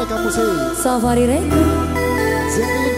Aneka Musik Safari Record Zenika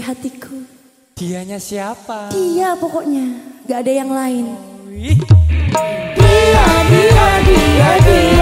di hatiku. Dianya siapa? Dia pokoknya, gak ada yang lain. Dia, dia, dia, dia, dia,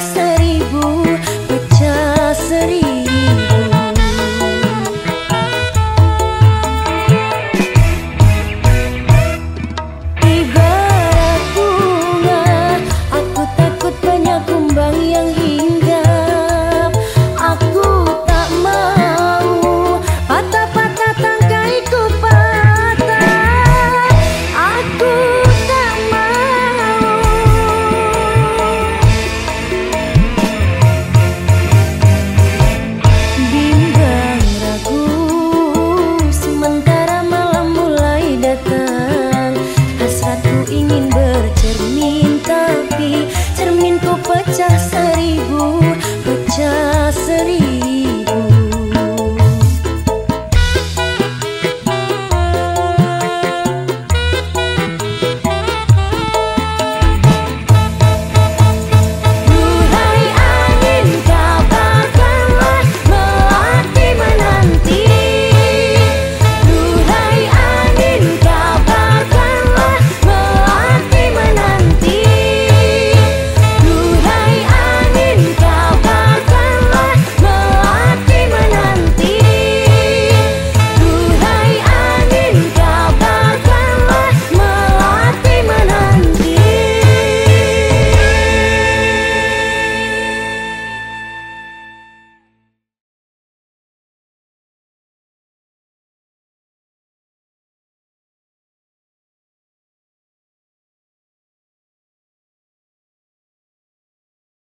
朝 Oh.